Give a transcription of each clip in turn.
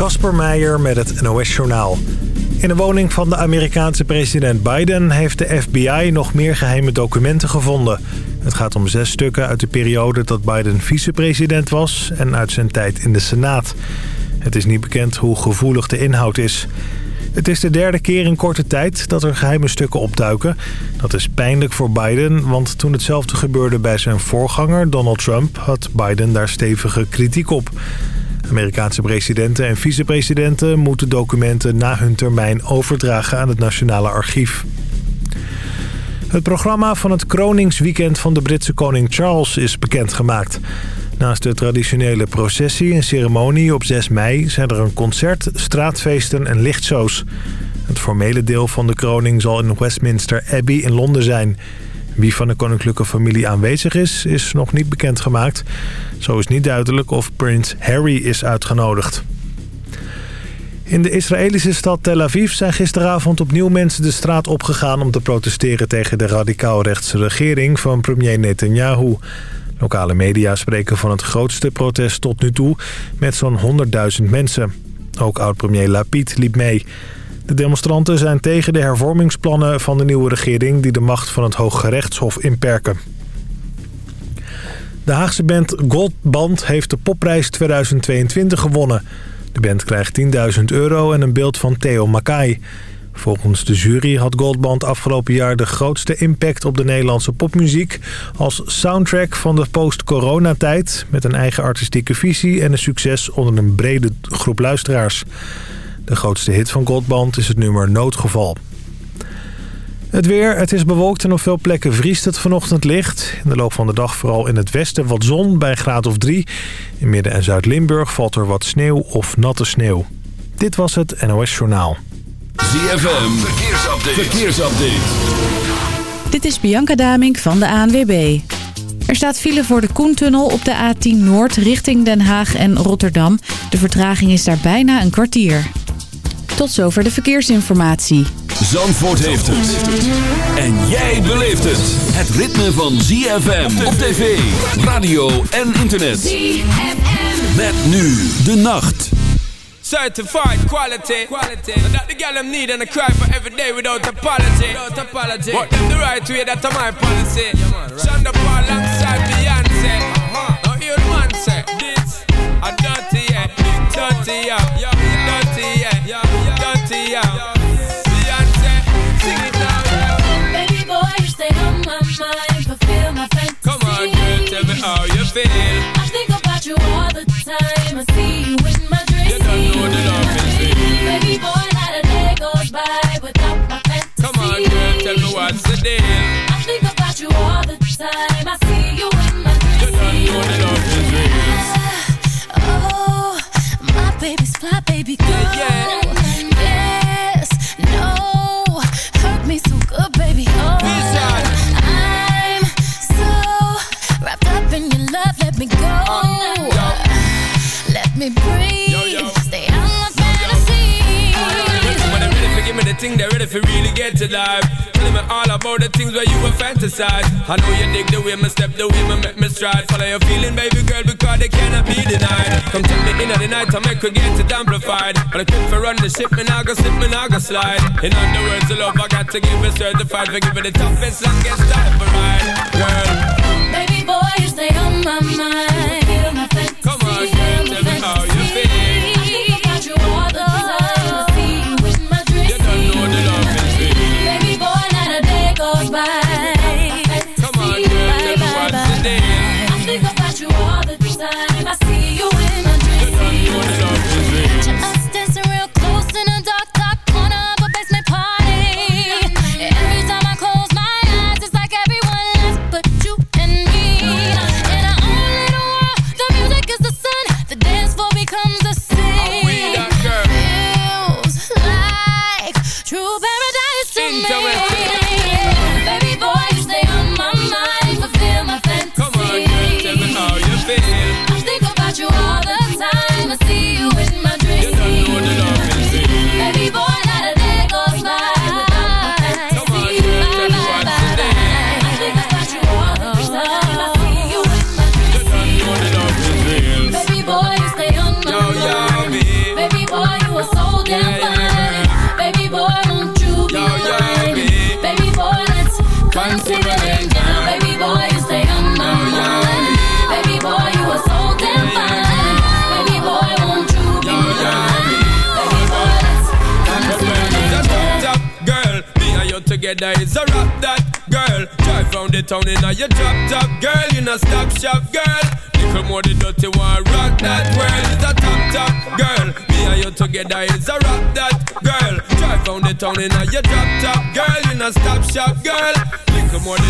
Kasper Meijer met het NOS-journaal. In de woning van de Amerikaanse president Biden heeft de FBI nog meer geheime documenten gevonden. Het gaat om zes stukken uit de periode dat Biden vicepresident was en uit zijn tijd in de Senaat. Het is niet bekend hoe gevoelig de inhoud is. Het is de derde keer in korte tijd dat er geheime stukken opduiken. Dat is pijnlijk voor Biden, want toen hetzelfde gebeurde bij zijn voorganger Donald Trump... had Biden daar stevige kritiek op. Amerikaanse presidenten en vicepresidenten moeten documenten na hun termijn overdragen aan het Nationale Archief. Het programma van het kroningsweekend van de Britse koning Charles is bekendgemaakt. Naast de traditionele processie en ceremonie op 6 mei zijn er een concert, straatfeesten en lichtshows. Het formele deel van de kroning zal in Westminster Abbey in Londen zijn. Wie van de koninklijke familie aanwezig is, is nog niet bekendgemaakt. Zo is niet duidelijk of prins Harry is uitgenodigd. In de Israëlische stad Tel Aviv zijn gisteravond opnieuw mensen de straat opgegaan... om te protesteren tegen de radicaal-rechtse regering van premier Netanyahu. Lokale media spreken van het grootste protest tot nu toe met zo'n 100.000 mensen. Ook oud-premier Lapid liep mee. De demonstranten zijn tegen de hervormingsplannen van de nieuwe regering... die de macht van het Hooggerechtshof inperken. De Haagse band Goldband heeft de popprijs 2022 gewonnen. De band krijgt 10.000 euro en een beeld van Theo Makai. Volgens de jury had Goldband afgelopen jaar de grootste impact op de Nederlandse popmuziek... als soundtrack van de post-coronatijd... met een eigen artistieke visie en een succes onder een brede groep luisteraars. De grootste hit van Goldband is het nummer Noodgeval. Het weer, het is bewolkt en op veel plekken vriest het vanochtend licht. In de loop van de dag vooral in het westen wat zon bij graad of 3. In Midden- en Zuid-Limburg valt er wat sneeuw of natte sneeuw. Dit was het NOS Journaal. ZFM, verkeersupdate. verkeersupdate. Dit is Bianca Damink van de ANWB. Er staat file voor de Koentunnel op de A10 Noord richting Den Haag en Rotterdam. De vertraging is daar bijna een kwartier. Tot zover de verkeersinformatie. Zandvoort heeft het. En jij beleeft het. Het ritme van ZFM op tv, radio en internet. ZFM. Met nu de nacht. Certified quality. quality. That the girl them need and I cry for every day without apology. Without apology. But them the right way, that's my policy. Yeah, man, right. Shonda Paul alongside Beyonce. Now hear the man say, this a dirty yeah, dirty yeah, tell me how you feel. I think about you all the time. I see you in my dreams. You don't know the love is real. Baby boy, not a day goes by without my fantasy. Come on, girl, tell me what's the deal. I think about you all the time. I see you in my dreams. You don't know the love is real. Oh, my baby's fly, baby girl. Yeah, me breathe. Yo, yo. Stay out my fantasy. When they're ready for give me the thing, they're ready for really get to life. Telling me all about the things where you were fantasize. I know you dig the way me step, the way me make me stride. Follow your feeling, baby girl, because they cannot be denied. Come take me in at the night, I make her get it amplified. But I quit for run the ship, me now go slip, me now go slide. In other words, the love I got to give is certified for giving the toughest, longest time for ride. Girl, Baby boy, you stay on my mind. Together is a rap that girl. Drive round the town in a your drop top girl. You know stop shop girl. Little more the dirty one rock that world is a top top girl. Me and you together is a rap that girl. Drive round the town in a your drop top girl. You know stop shop girl. Little more the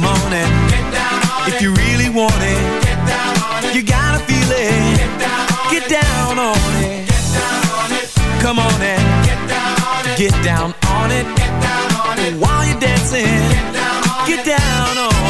come on and get down on If it. you really want it, get down on it. You gotta feel it. Get down on it. Get down on. Come on and get down on it. Get down on it. While you're dancing, get down on it.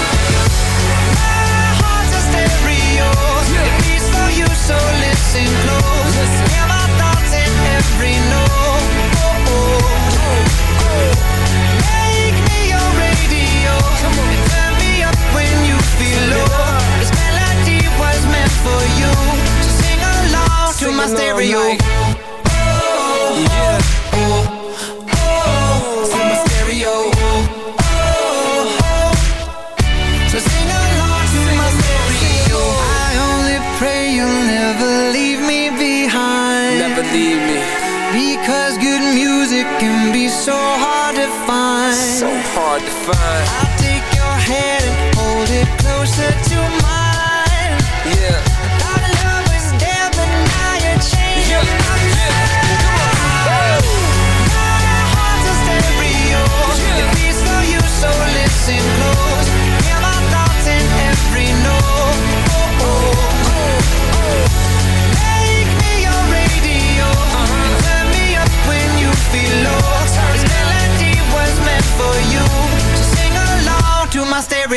so listen close. Hear my thoughts in every note. Oh, oh, oh. Make me your radio. Turn me up when you feel low. This melody was meant for you. So sing along to my along stereo. like- hard to find. I'll take your hand and hold it closer to mine. Yeah.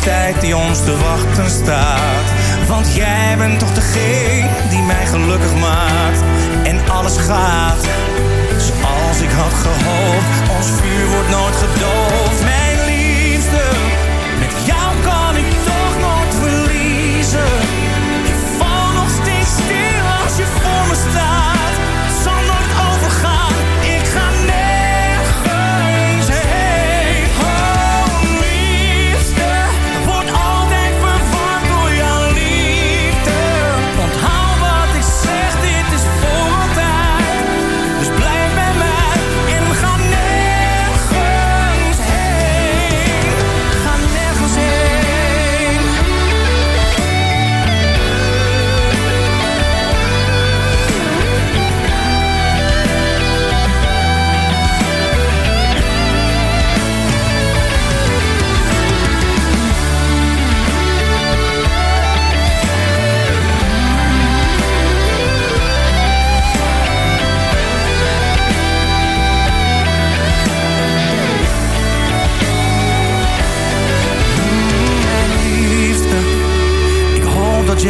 tijd die ons te wachten staat. Want jij bent toch degene die mij gelukkig maakt. En alles gaat zoals ik had gehoopt. Ons vuur wordt nooit gedoofd.